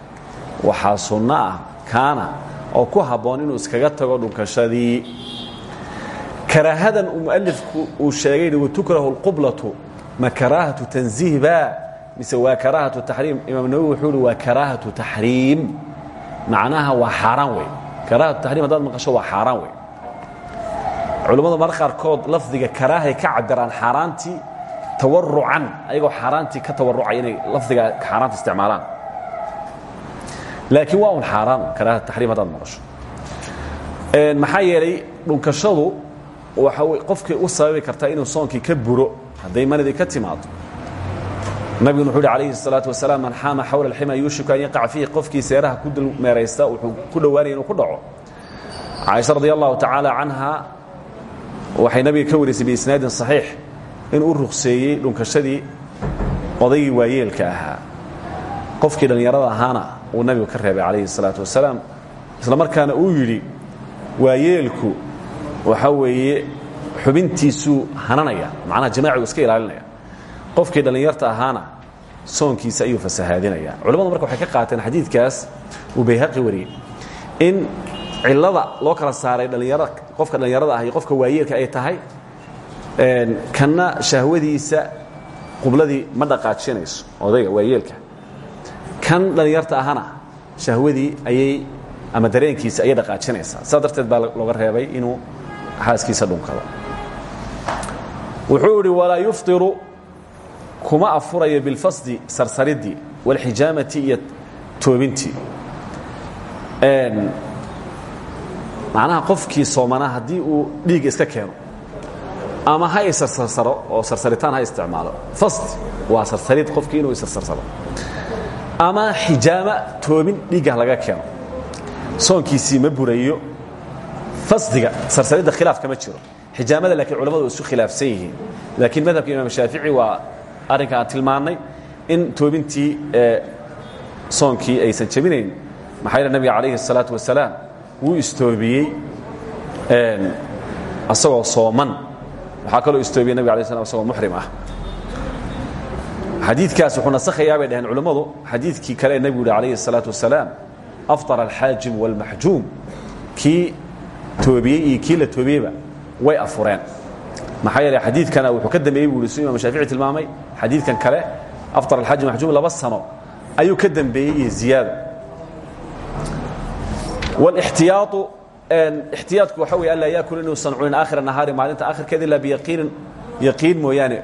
waxaa sunno ah kaana oo ku habboon inuu iskaga tago dhunkashadii karaahadan uu mualifku uu sheegay watukrahu اlqublatu ma karaahatu tanziih ba mise waa karaahatu taxriim imaam nawowi wuxuu ihi waa karaahatu taxriim macnaha waa xaaraan wey karaahatu taxriim haddaad maqasho waa xaaraan wey culammada mar qaarkood lafdiga karaahay ka cabiraan xaaraantii tawarucan ayagoo xaaraantii ka tawarucay inay lafdiga xaaraanta isticmaalaan. Laakiin waa un xaaraan karaahatu taxriim haddaad maqasho. Maxaa yeelay dhunkashadu waxa qofkii u sababi kartaa inuu soonkii ka buro hadday manidii ka timaado nabiguna wuxu uhi alayhi الsalaaةu wasalaam man xaama xawla اlxima yuushiku an yaqac fiihi qofkii seeraha ku dul meeraysta wuxuu ku dhowaanaya inuu ku dhaco caaisha radi allahu tacaala canha waxay nabiga ka warisay biisnaadin صaxiix inuu u rukseeyey dhunkashadii odaygii waayeelka ahaa qofkii dhallinyarada ahaana uu nabigu ka reebay calayhi الsalaaةu wasalaam isla markaana uu yidhi waayeelku waxaa weeye xubintiisuu hananaya macnaha jamaacigu iska ilaalinaya. Qofkii dhallinyarta ahaana soonkiisa ayuu fasahaadinaya. Culamadu marka waxay ka qaateen xadiidkaas uu bayhaqi wariyey in cilada loo kala saaray dhallinyara qofka dhallinyarada ah iyo qofka waayeelka ay tahay kanna shahwadiisa qubladii ma dhaqaajinayso odayga waayeelka. Kan dhallinyarta ahana shahwadii ayay ama dareenkiisa ayay dhaqaajinaysaa. Saas darteed baa looga reebay inuu xaaskiisa dhunkado wuxuu idhi walaa yufطiru kuma afurayo bilfasdi sarsaridii wاlxijaamati iyo toobintii. Macnaha qofkii soomanaa haddii uu dhiigga iska keeno ama ha isarsarsaro oo sarsaritaan ha isticmaalo fasd waa sarsarid qofkii inuu isarsarsaro ama xijaama toobin dhiigga laga keeno soonkiisii ma burayo fasdiga sarsaridda khilaaf kama jiro xijaamada laakiin culamadu isu khilaafsan yihiin laakiin madhabka imaam shaafici waa arrinka aan tilmaannay in toobintii soonkii aysan jebinayn maxaa yeele nabiga calayhi الsalaaةu wasalaam wuu istoobiyey asagoo sooman waxaa kaloo istoobiyey nabig alay slam asagoo muxrim ah xadiidkaas wuxuu nasakhayaa bay dhaheen culammadu xadiidkii kale ee nebigu yihi alayhi الsalaaةu wasalaam afطara alxaajim wاlmaxjuum kii toobiyey iyo kii la toobiyeyba way afureen maxaa yeele xadiidkana wuxuu ka dambeeyey buu i su imam shaafici tilmaamay xadiidkan kale aftar alxaji maxjuum laba sano ayuu ka dambeeyey iyo ziyaado wاlixtiyaau ixtiyaadku waxa wey anlaa yaakula inuusan cunin aakhira nahaari maalinta akhirkeeda ilaa biyaqiinin yaqiin mooyaane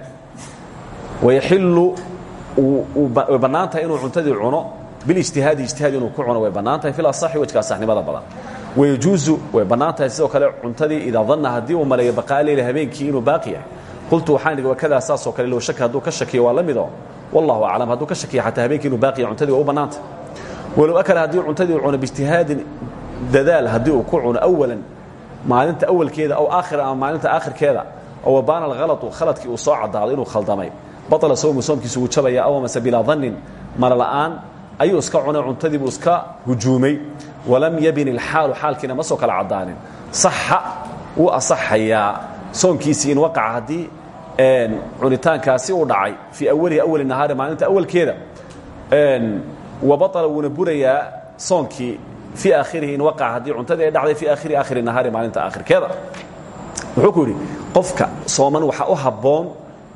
wayaxilu way bannaan tahay inuu cuntadii cuno bilijtihaadi ijtihaad inuu ku cuno way bannaan tahay fi lasaxi wajkaa saxnimada badan wayajuuzu way bannaan tahay sidoo kale cuntadii idaa danna haddii uu maleeyo baqaaleyla habeenkii inuu baaqi yahay. Qultu waxaan idhi wakadaa saasoo kale low shaka hadduu ka shakiyo? Waa la mido wallahu aclam hadduu ka shakiya xataa habeenkii inuu baaqi yahay cuntadii waa u bannaanta walow akala haddii cuntadii uu cuno biijtihaadin dadaal haddii uu ku cuno awalan maalinta awalkeeda aw aakhira ama maalinta aakhirkeeda oo wabaana alhalatu khaladkii uu soo caddaado inuu khaldamay. Baطla sawmu soomkiisu wuu jabaya aw amase bilaa dannin mala la'aan ayuu iska cunay cuntadii buu iska hujuumay walam yabin ilxaalu xaalkiina ma soo kala caddaanin. Saxa wuu asaxayaa. Soonkiisii in waqaca haddii cunitaankaasi uu dhacay fii awalihi awali nahaari maalinta awalkeeda. Wa baطla wuuna burayaa soonkii fii aakhirihi in waqaca haddii cuntadii ay dhacday fii aakhiri aakhiri nahaari maalinta aakhirkeeda. Wuxuu ku yidhi qofka sooman waxaa u habboon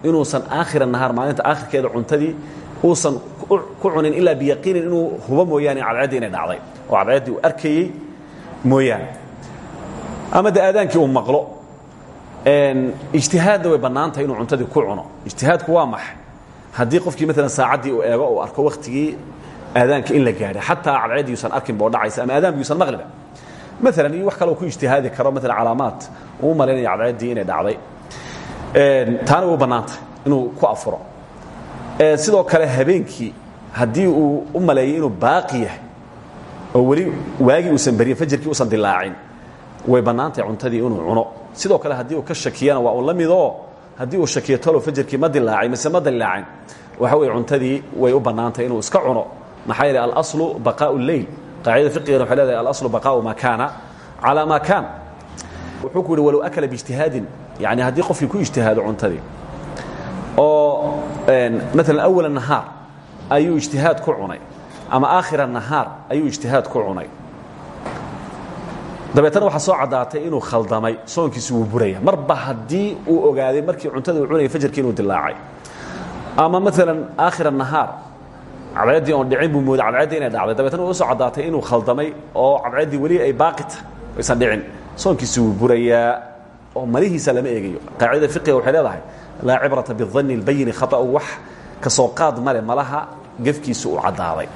inuusan aakhira nahaar maalinta aakhirkeeda cuntadii uusan ku cunin ilaa biyaqiinin inuu hubo mooyaane cadceeddii inay dhacday. Oo cadceeddii uu arkayey mooyaane. Ama de aadaankii uu maqlo ijtihaadna way bannaan tahay inuu cuntadii ku cuno. Ijtihaadku waa maxay haddii qofkii maalan saacaddii uu eego uu arko wakhtigii aadaanka in la gaadhay xataa cadceeddii yuusan arkinba oo dhacaysa ama aadaanba yuusan maqliba maalan iyo wax kaloo ku ijtihaadi karo maalan calaamaad uu malaynaya cadceeddii inay dhacday. Taana way u bannaan tahay inuu ku afuro sidoo kale habeenkii haddii uu u maleeyey inuu baaqi yahay oo weli waagii uusan baryin fajirkii uusan dilaacin way bannaan tahay cuntadii inuu cuno. Sidoo kale haddii uu ka shakiyana waa uu la midoo haddii uu shakiyo talow fajirkii ma dilaacay mise ma dilaacin waxa weye cuntadii way u bannaan tahay inuu iska cuno. Maxaa yeele alaslu baqaa'u lleyl qaacidada fiqigana waxay leedahay alaslu baqaa'u ma kaana calaa ma kaan. Wuxuu ku yidhi walow akala biijtihaadin yani haddii qofkii ku ijtihaado cuntadii oo maalan awala nahaar ayuu ijtihaad ku cunay ama aakhira nahaar ayuu ijtihaad ku cunay. Dabeetana waxaa soo caddaatay inuu khaldamay soonkiisi wuu buraya. Marba haddii uu ogaaday markii cuntada uu cunayay fajarkii inuu dilaacay ama maalan aakhira nahaar cadceeddii oon dhicin buu mooday cadceeddii inay dhacday. Dabeetana uu soo caddaatay inuu khaldamay oo cadceeddii weli ay baaqita aysan dhicin. Soonkiisi wuu burayaa oo malihiisa lama eegayo. Qaacidada fiqiga waxay leedahay laa cibrata bidanni اlbayini khaطa'u wax ka soo qaad male malaha gefkiisu uu caddaaday.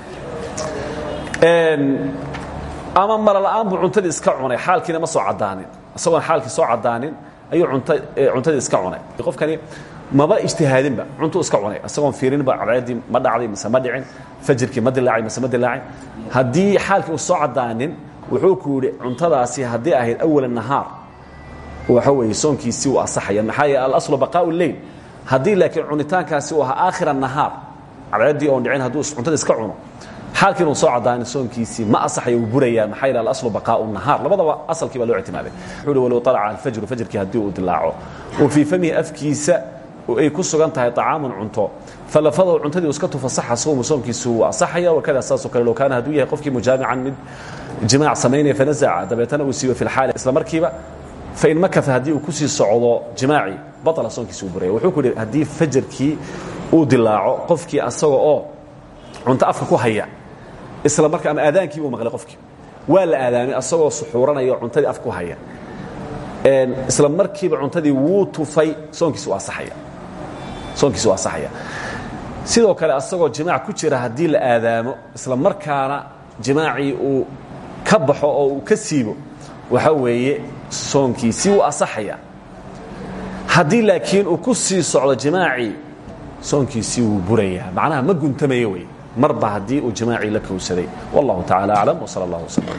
Ama malala'aan buu cuntadii iska cunay xaalkiina ma soo caddaanin. Isagoon xaalkii soo caddaanin ayuu cuntadii iska cunay. Qofkani maba ijtihaadinba cuntuu iska cunay. Isagoon fiirinba cadceeddii ma dhacday mise ma dhicin fajirkii ma dilaacay mise ma dilaacin haddii xaalkii uu soo caddaanin wuxuu ku yidhi cuntadaasi haddii ahayd awala nahaar waxa weeye soonkiisii uu asaxaya. Maxaa yeele alaslu baqaa'u lleyl haddii laakiin cunitaankaasi uu ahaa aakhira nahaar cadceeddii oon dhicin hadduu cuntada iska cuno xaalkii inuu soo caddaanin soonkiisii ma asaxaya uu burayaa maxaa yeele alaslu baqaa'u nahaar labadaba asalkii baa loo ictimaaday wuxuu uhi walow طalaca alfajru fajrkii haddii uu dilaaco oo fii famihi afkiisa ay ku sugan tahay طacaamun cunto. Falafadahu cuntadii iska tufasaxa sowmu soomkiisi wuu asaxaya. Wakada saasoo kale low kaana hadduu yahay qofkii mujaamican mid jimaac samaynaya fanazaca dabeetana uu siiyo fi lxaali isla markiiba fain makata haddii uu ku sii socdo jimaacii baطla soonkiisi uu buraya wuxuu ku yidhi haddii fajarkii uu dilaaco qofkii asaga oo cunto afka ku haya isla marka ama aadaankii buu maqlay qofkii waa la aadaamay asagoo suxuuranaya cuntadii afka ku haya isla markiiba cuntadii wuu tufay soonkiisi waa asaxaya soonkiisi waa asaxaya sidoo kale asagoo jimaac ku jira haddii la aadaamo isla markaana jimaacii uu ka baxo oo uu ka siibo waxa weeye soonkiisii wuu asaxaya. Haddii laakiin uu ku sii socdo jimaacii soonkiisii wuu burayaa macnaha ma guntamayo marba haddii uu jimaacii la kowsaday wallahu tacala aclam wsal allah wslam